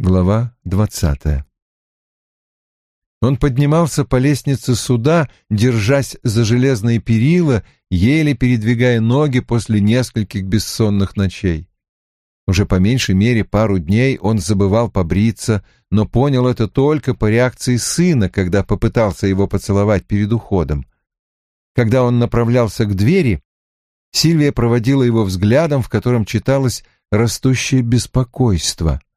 Глава двадцатая. Он поднимался по лестнице суда, держась за железные перила, еле передвигая ноги после нескольких бессонных ночей. Уже по меньшей мере пару дней он забывал побриться, но понял это только по реакции сына, когда попытался его поцеловать перед уходом. Когда он направлялся к двери, Сильвия проводила его взглядом, в котором читалось растущее беспокойство —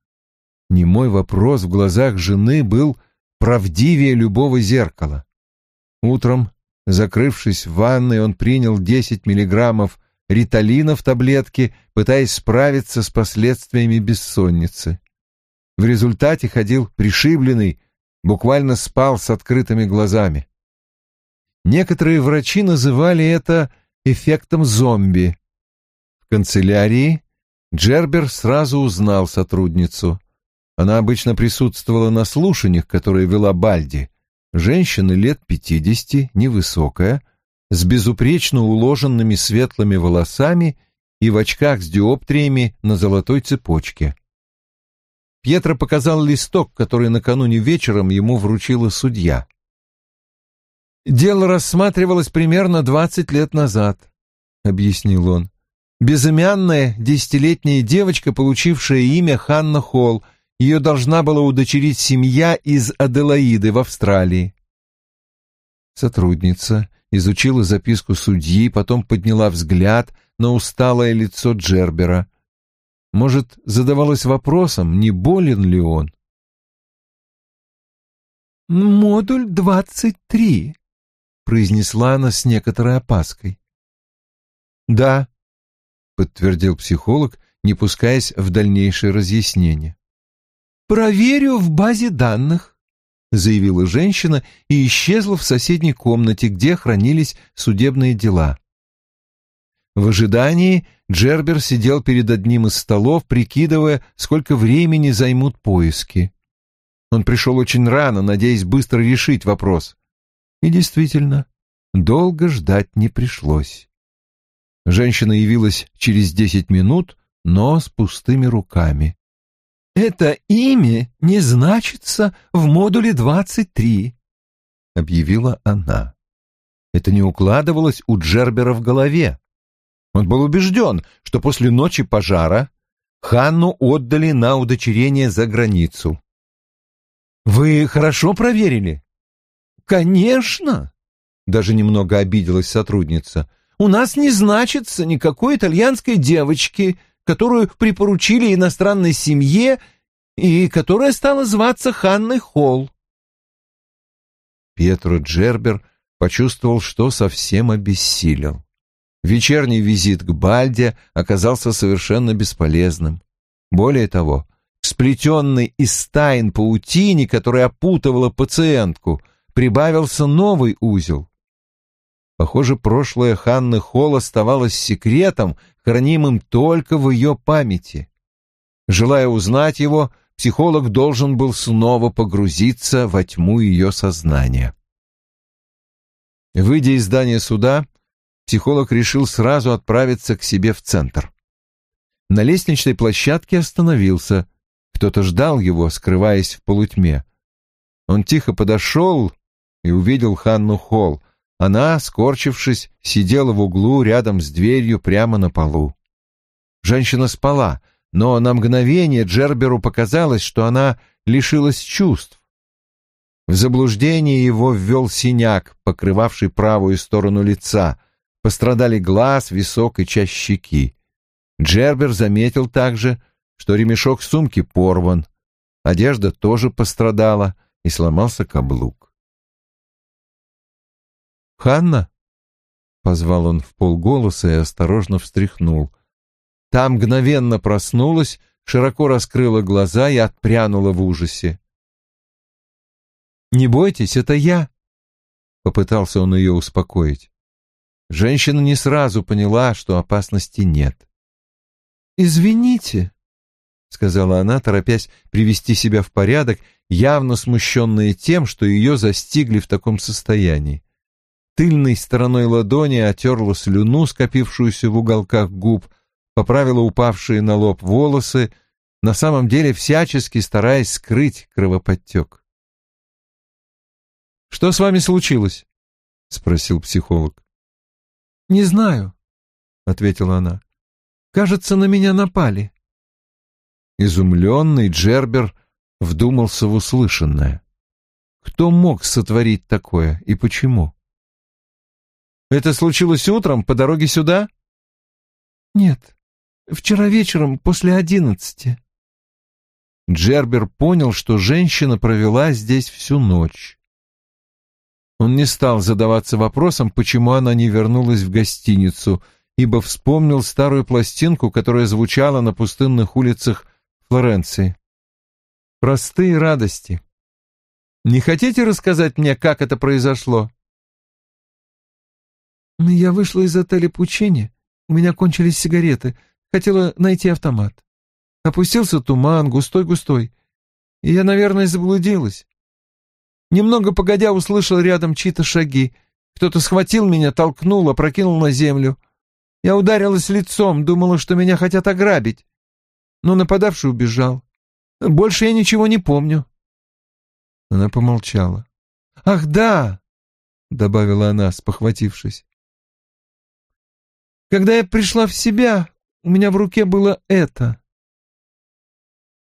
Немой вопрос в глазах жены был правдивее любого зеркала. Утром, закрывшись в ванной, он принял 10 миллиграммов риталина в таблетке, пытаясь справиться с последствиями бессонницы. В результате ходил пришибленный, буквально спал с открытыми глазами. Некоторые врачи называли это эффектом зомби. В канцелярии Джербер сразу узнал сотрудницу. Она обычно присутствовала на слушаниях, которые вела Бальди. Женщина лет пятидесяти, невысокая, с безупречно уложенными светлыми волосами и в очках с диоптриями на золотой цепочке. Пьетро показал листок, который накануне вечером ему вручила судья. «Дело рассматривалось примерно двадцать лет назад», — объяснил он. «Безымянная десятилетняя девочка, получившая имя Ханна Холл, ее должна была удочерить семья из Аделаиды в Австралии. Сотрудница изучила записку судьи, потом подняла взгляд на усталое лицо Джербера. Может, задавалась вопросом, не болен ли он? «Модуль двадцать три», — произнесла она с некоторой опаской. «Да», — подтвердил психолог, не пускаясь в дальнейшее разъяснение. «Проверю в базе данных», — заявила женщина и исчезла в соседней комнате, где хранились судебные дела. В ожидании Джербер сидел перед одним из столов, прикидывая, сколько времени займут поиски. Он пришел очень рано, надеясь быстро решить вопрос. И действительно, долго ждать не пришлось. Женщина явилась через десять минут, но с пустыми руками. «Это имя не значится в модуле 23», — объявила она. Это не укладывалось у Джербера в голове. Он был убежден, что после ночи пожара Ханну отдали на удочерение за границу. «Вы хорошо проверили?» «Конечно!» — даже немного обиделась сотрудница. «У нас не значится никакой итальянской девочки, которую припоручили иностранной семье и которая стала зваться Ханной Холл. Петро Джербер почувствовал, что совсем обессилел. Вечерний визит к Бальде оказался совершенно бесполезным. Более того, сплетенный из тайн паутине, которая опутывала пациентку, прибавился новый узел. Похоже, прошлое Ханны Холл оставалось секретом, хранимым только в ее памяти. Желая узнать его, психолог должен был снова погрузиться во тьму ее сознания. Выйдя из здания суда, психолог решил сразу отправиться к себе в центр. На лестничной площадке остановился. Кто-то ждал его, скрываясь в полутьме. Он тихо подошел и увидел Ханну Холл, она, скорчившись, сидела в углу рядом с дверью прямо на полу. Женщина спала, но на мгновение Джерберу показалось, что она лишилась чувств. В заблуждение его ввел синяк, покрывавший правую сторону лица. Пострадали глаз, висок и часть щеки. Джербер заметил также, что ремешок сумки порван. Одежда тоже пострадала, и сломался каблук. «Ханна?» — позвал он в полголоса и осторожно встряхнул. Та мгновенно проснулась, широко раскрыла глаза и отпрянула в ужасе. «Не бойтесь, это я!» — попытался он ее успокоить. Женщина не сразу поняла, что опасности нет. «Извините», — сказала она, торопясь привести себя в порядок, явно смущенная тем, что ее застигли в таком состоянии тыльной стороной ладони отерла слюну, скопившуюся в уголках губ, поправила упавшие на лоб волосы на самом деле всячески стараясь скрыть кровоподтек. «Что с вами случилось?» — спросил психолог. «Не знаю», — ответила она. «Кажется, на меня напали». Изумленный Джербер вдумался в услышанное. Кто мог сотворить такое и почему? «Это случилось утром по дороге сюда?» «Нет, вчера вечером после одиннадцати». Джербер понял, что женщина провела здесь всю ночь. Он не стал задаваться вопросом, почему она не вернулась в гостиницу, ибо вспомнил старую пластинку, которая звучала на пустынных улицах Флоренции. Простые радости. Не хотите рассказать мне, как это произошло? Я вышла из отеля Пучини. У меня кончились сигареты. Хотела найти автомат. Опустился туман, густой-густой. И я, наверное, заблудилась. Немного погодя услышал рядом чьи-то шаги. Кто-то схватил меня, толкнул, опрокинул на землю. Я ударилась лицом, думала, что меня хотят ограбить. Но нападавший убежал. Больше я ничего не помню. Она помолчала. «Ах, да!» — добавила она, спохватившись. «Когда я пришла в себя, у меня в руке было это».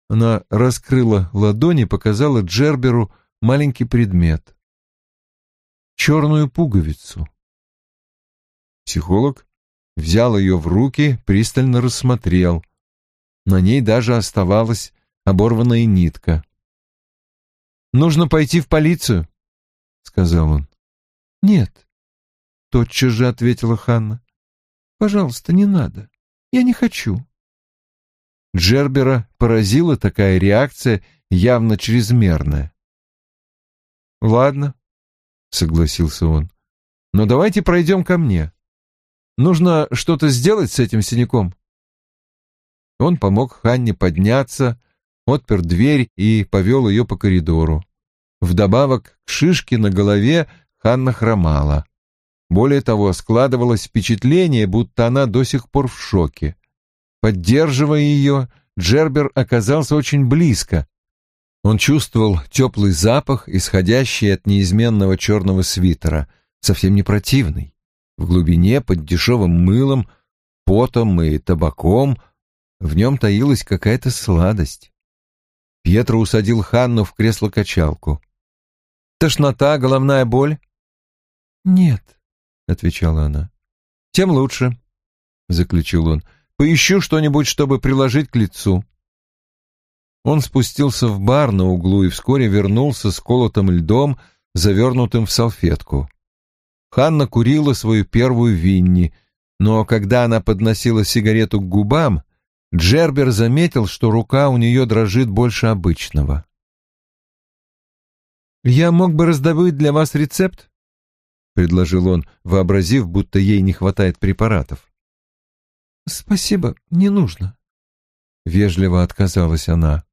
Она раскрыла ладони и показала Джерберу маленький предмет. Черную пуговицу. Психолог взял ее в руки, пристально рассмотрел. На ней даже оставалась оборванная нитка. «Нужно пойти в полицию», — сказал он. «Нет», — тотчас же ответила Ханна. «Пожалуйста, не надо. Я не хочу». Джербера поразила такая реакция, явно чрезмерная. «Ладно», — согласился он, — «но давайте пройдем ко мне. Нужно что-то сделать с этим синяком». Он помог Ханне подняться, отпер дверь и повел ее по коридору. Вдобавок к шишке на голове Ханна хромала. Более того, складывалось впечатление, будто она до сих пор в шоке. Поддерживая ее, Джербер оказался очень близко, он чувствовал теплый запах, исходящий от неизменного черного свитера, совсем не противный. В глубине, под дешевым мылом, потом и табаком, в нем таилась какая-то сладость. Пьетро усадил Ханну в кресло-качалку. «Тошнота, головная боль?» «Нет», — отвечала она. «Тем лучше», — заключил он. «Поищу что-нибудь, чтобы приложить к лицу». Он спустился в бар на углу и вскоре вернулся с колотым льдом, завернутым в салфетку. Ханна курила свою первую винни, но когда она подносила сигарету к губам, Джербер заметил, что рука у нее дрожит больше обычного. «Я мог бы раздобыть для вас рецепт?» — предложил он, вообразив, будто ей не хватает препаратов. «Спасибо, не нужно», — вежливо отказалась она.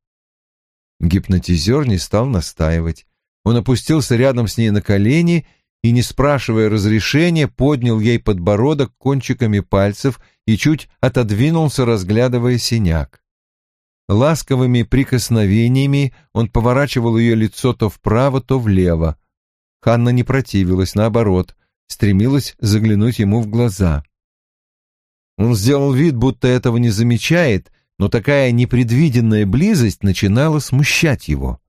Гипнотизер не стал настаивать. Он опустился рядом с ней на колени и, не спрашивая разрешения, поднял ей подбородок кончиками пальцев и чуть отодвинулся, разглядывая синяк. Ласковыми прикосновениями он поворачивал ее лицо то вправо, то влево. Ханна не противилась, наоборот, стремилась заглянуть ему в глаза. Он сделал вид, будто этого не замечает, но такая непредвиденная близость начинала смущать его.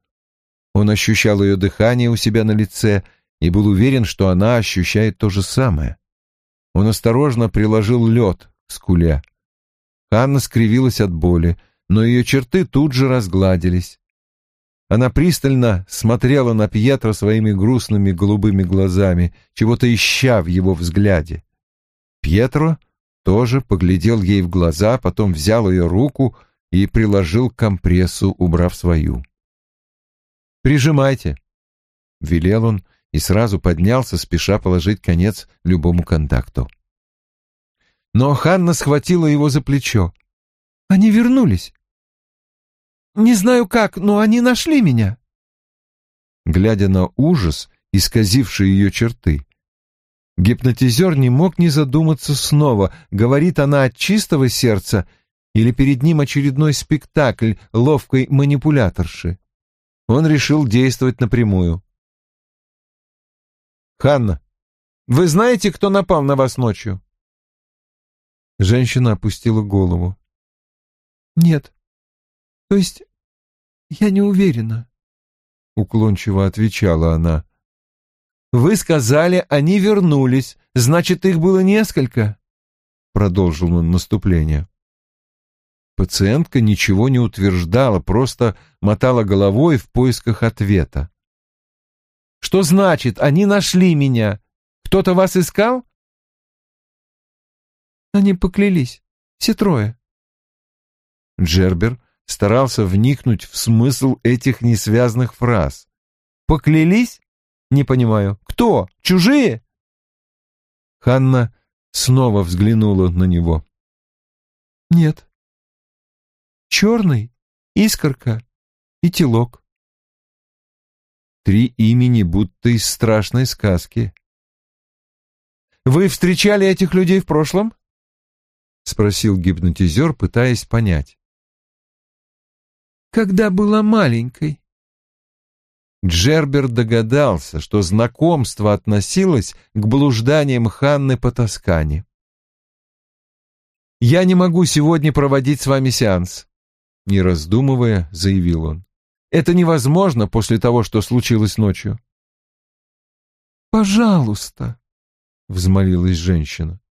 Он ощущал ее дыхание у себя на лице и был уверен, что она ощущает то же самое. Он осторожно приложил лед к скуле. Ханна скривилась от боли, но ее черты тут же разгладились. Она пристально смотрела на Пьетро своими грустными голубыми глазами, чего-то ища в его взгляде. Пьетро тоже поглядел ей в глаза, потом взял ее руку и приложил к компрессу, убрав свою. «Прижимайте», — велел он и сразу поднялся, спеша положить конец любому контакту. Но Ханна схватила его за плечо. «Они вернулись. Не знаю как, но они нашли меня». Глядя на ужас, исказивший ее черты, Гипнотизер не мог не задуматься снова, говорит она от чистого сердца Или перед ним очередной спектакль ловкой манипуляторши? Он решил действовать напрямую. «Ханна, вы знаете, кто напал на вас ночью?» Женщина опустила голову. «Нет. То есть я не уверена», — уклончиво отвечала она. «Вы сказали, они вернулись. Значит, их было несколько?» Продолжил он наступление. Пациентка ничего не утверждала, просто мотала головой в поисках ответа. «Что значит, они нашли меня? Кто-то вас искал?» Они поклялись. Все трое. Джербер старался вникнуть в смысл этих несвязных фраз. «Поклялись? Не понимаю. Кто? Чужие?» Ханна снова взглянула на него. «Нет. Черный, искорка и телок». Три имени будто из страшной сказки. «Вы встречали этих людей в прошлом?» — спросил гипнотизер, пытаясь понять. «Когда была маленькой». Джербер догадался, что знакомство относилось к блужданиям Ханны по Тоскане. «Я не могу сегодня проводить с вами сеанс», — не раздумывая, заявил он. «Это невозможно после того, что случилось ночью». «Пожалуйста», — взмолилась женщина.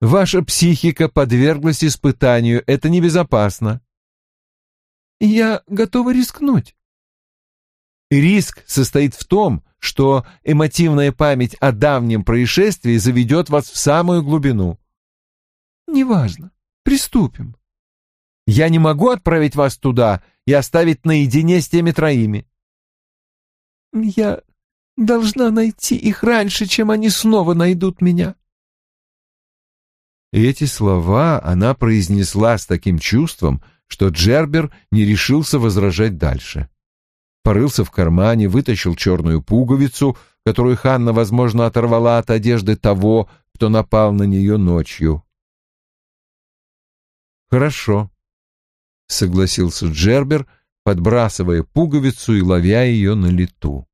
Ваша психика подверглась испытанию, это небезопасно. Я готова рискнуть. Риск состоит в том, что эмотивная память о давнем происшествии заведет вас в самую глубину. Неважно. Приступим. Я не могу отправить вас туда и оставить наедине с теми троими. Я должна найти их раньше, чем они снова найдут меня. Эти слова она произнесла с таким чувством, что Джербер не решился возражать дальше. Порылся в кармане, вытащил черную пуговицу, которую Ханна, возможно, оторвала от одежды того, кто напал на нее ночью. «Хорошо», — согласился Джербер, подбрасывая пуговицу и ловя ее на лету.